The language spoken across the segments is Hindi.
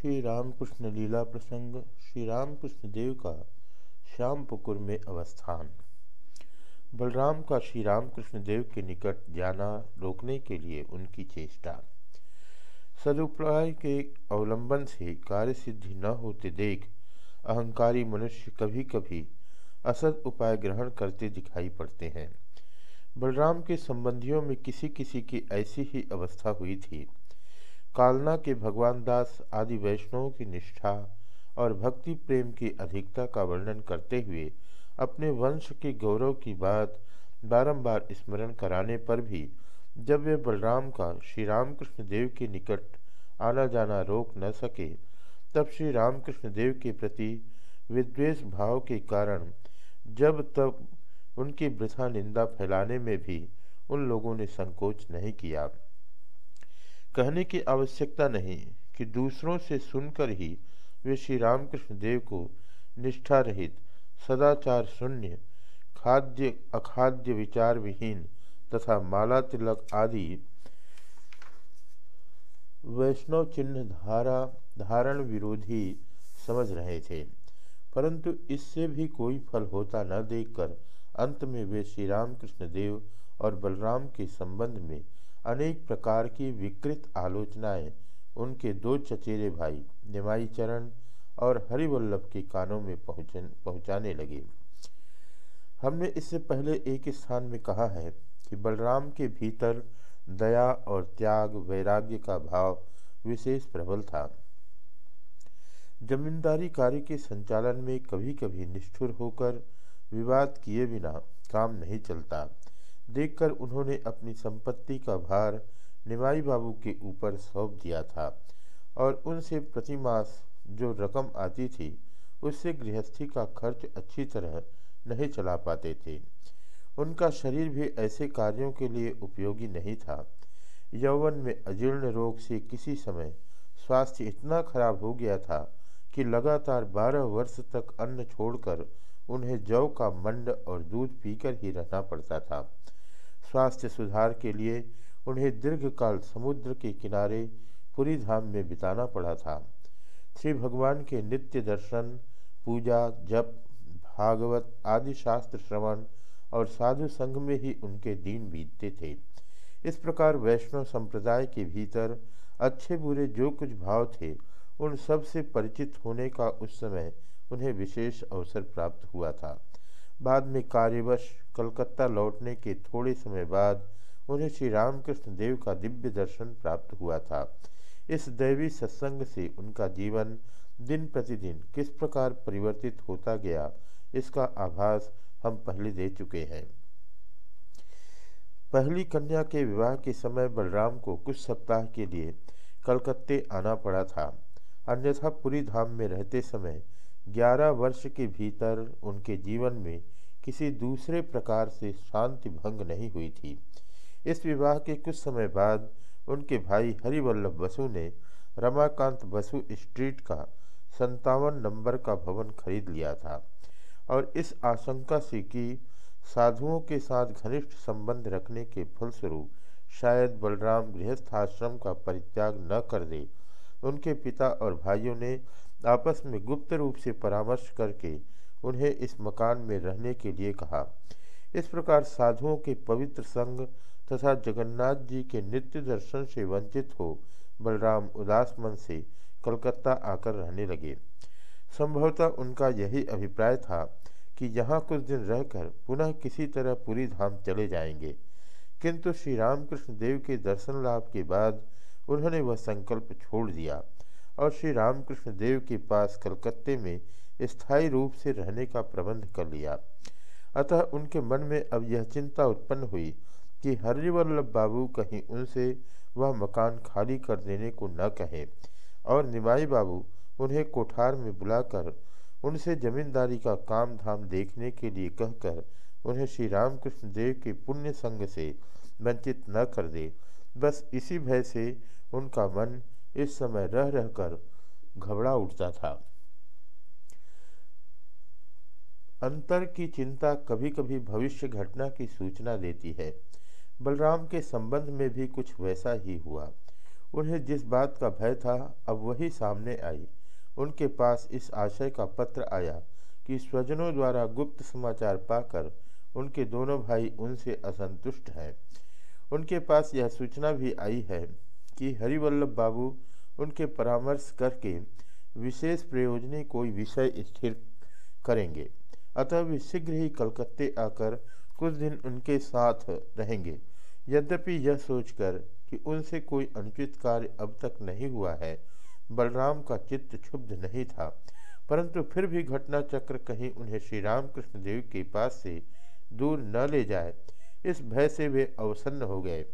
श्री रामकृष्ण लीला प्रसंग, श्री रामकृष्ण देव का श्यामपुकुर में अवस्थान। बलराम का श्री रामकृष्ण देव के निकट जाना, रोकने के लिए उनकी चेष्टा। सदुपाय के अवलंबन से कार्य सिद्धि न होते देख, अहंकारी मनुष्य कभी कभी असद उपाय ग्रहण करते दिखाई पड़ते हैं। बलराम के संबंधियों में किसी किसी की ऐसी ही अवस्था हुई थी। कालना के भगवान दास आदि वैष्णवों की निष्ठा और भक्ति प्रेम की अधिकता का वर्णन करते हुए अपने वंश के गौरव की बात बारंबार स्मरण कराने पर भी जब वे बलराम का श्री रामकृष्ण देव के निकट आना जाना रोक न सके, तब श्री रामकृष्ण देव के प्रति विद्वेष भाव के कारण जब तब उनकी वृथा निंदा फैलाने में भी उन लोगों ने संकोच नहीं किया। कहने की आवश्यकता नहीं कि दूसरों से सुनकर ही वे श्री रामकृष्ण देव को निष्ठा रहित सदाचार शून्य, खाद्य, अखाद्य विचार विहीन तथा माला तिलक आदि वैष्णव चिन्ह धारा, धारण विरोधी समझ रहे थे। परंतु इससे भी कोई फल होता न देखकर अंत में वे श्री रामकृष्ण देव और बलराम के संबंध में अनेक प्रकार की विकृत आलोचनाएँ उनके दो चचेरे भाई निमाई चरण और हरिवल्लभ के कानों में पहुँचन, पहुँचाने लगे। हमने इससे पहले एक स्थान में कहा है कि बलराम के भीतर दया और त्याग, वैराग्य का भाव विशेष प्रबल था। जमींदारी कार्य के संचालन में कभी कभी निष्ठुर होकर विवाद किए बिना काम नहीं चलता। देखकर उन्होंने अपनी संपत्ति का भार निमाई बाबू के ऊपर सौंप दिया था और उनसे प्रतिमास जो रकम आती थी, उससे गृहस्थी का खर्च अच्छी तरह नहीं चला पाते थे। उनका शरीर भी ऐसे कार्यों के लिए उपयोगी नहीं था। यौवन में अजीर्ण रोग से किसी समय स्वास्थ्य इतना खराब हो गया था कि लगातार बारह वर्ष तक अन्न छोड़कर उन्हें जौ का मंड और दूध पीकर ही रहना पड़ता था। स्वास्थ्य सुधार के लिए उन्हें दीर्घकाल समुद्र के किनारे पुरी धाम में बिताना पड़ा था। श्री भगवान के नित्य दर्शन, पूजा, जप, भागवत आदि शास्त्र श्रवण और साधु संघ में ही उनके दिन बीतते थे। इस प्रकार वैष्णव संप्रदाय के भीतर अच्छे बुरे जो कुछ भाव थे, उन सबसे परिचित होने का उस समय उन्हें विशेष अवसर प्राप्त हुआ था। बाद में कार्यवश कलकत्ता लौटने के थोड़े समय बाद उन्हें श्री रामकृष्ण देव का दिव्य दर्शन प्राप्त हुआ था। इस दैवी सत्संग से उनका जीवन दिन प्रतिदिन किस प्रकार परिवर्तित होता गया, इसका आभास हम पहले दे चुके हैं। पहली कन्या के विवाह के समय बलराम को कुछ सप्ताह के लिए कलकत्ते आना पड़ा था। अन्यथा पुरी धाम में रहते समय ग्यारह वर्ष के भीतर उनके जीवन में किसी दूसरे प्रकार से शांति भंग नहीं हुई थी। इस विवाह के कुछ समय बाद उनके भाई हरिवल्लभ बसु ने रमाकांत बसु स्ट्रीट का संतावन नंबर का भवन खरीद लिया था और इस आशंका से कि साधुओं के साथ घनिष्ठ संबंध रखने के फलस्वरूप शायद बलराम गृहस्थ आश्रम का परित्याग न कर दे, उनके पिता और भाइयों ने आपस में गुप्त रूप से परामर्श करके उन्हें इस मकान में रहने के लिए कहा। इस प्रकार साधुओं के पवित्र संग तथा जगन्नाथ जी के नित्य दर्शन से वंचित हो बलराम उदास मन से कलकत्ता आकर रहने लगे। संभवतः उनका यही अभिप्राय था कि यहाँ कुछ दिन रहकर पुनः किसी तरह पूरी धाम चले जाएँगे। किंतु श्री रामकृष्ण देव के दर्शन लाभ के बाद उन्होंने वह संकल्प छोड़ दिया। और श्री रामकृष्ण देव के पास कलकत्ते में स्थायी रूप से रहने का प्रबंध कर लिया। अतः उनके मन में अब यह चिंता उत्पन्न हुई कि हरिवल्लभ बाबू कहीं उनसे वह मकान खाली कर देने को न कहें और निमाई बाबू उन्हें कोठार में बुलाकर उनसे जमींदारी का काम धाम देखने के लिए कहकर उन्हें श्री रामकृष्ण देव के पुण्य संग से वंचित न कर दे। बस इसी भय से उनका मन इस समय रह रहकर घबरा उठता था। अंतर की चिंता कभी कभी भविष्य घटना की सूचना देती है। बलराम के संबंध में भी कुछ वैसा ही हुआ। उन्हें जिस बात का भय था, अब वही सामने आई। उनके पास इस आशय का पत्र आया कि स्वजनों द्वारा गुप्त समाचार पाकर उनके दोनों भाई उनसे असंतुष्ट हैं। उनके पास यह सूचना भी आई है कि हरिवल्लभ बाबू उनके परामर्श करके विशेष प्रयोजनी कोई विषय स्थिर करेंगे। अतः वे शीघ्र ही कलकत्ते आकर कुछ दिन उनके साथ रहेंगे। यद्यपि यह सोचकर कि उनसे कोई अनुचित कार्य अब तक नहीं हुआ है, बलराम का चित्त क्षुब्ध नहीं था। परंतु फिर भी घटना चक्र कहीं उन्हें श्री रामकृष्ण देव के पास से दूर न ले जाए, इस भय से वे अवसन्न हो गए।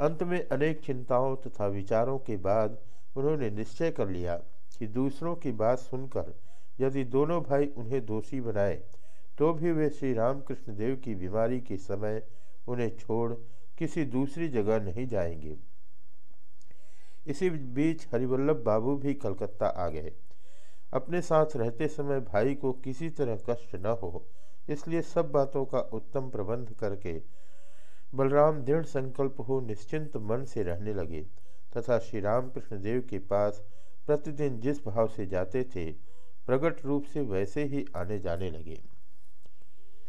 अंत में अनेक चिंताओं तथा विचारों के बाद उन्होंने निश्चय कर लिया कि दूसरों की बात सुनकर यदि दोनों भाई उन्हें दोषी बनाए तो भी वे श्री रामकृष्ण देव की बीमारी के समय उन्हें छोड़ किसी दूसरी जगह नहीं जाएँगे। इसी बीच हरिवल्लभ बाबू भी कलकत्ता आ गए। अपने साथ रहते समय भाई को किसी तरह कष्ट न हो, इसलिए सब बातों का उत्तम प्रबंध करके बलराम दृढ़ संकल्प हो निश्चिंत मन से रहने लगे, तथा श्री रामकृष्ण देव के पास प्रतिदिन जिस भाव से जाते थे प्रकट रूप से वैसे ही आने जाने लगे।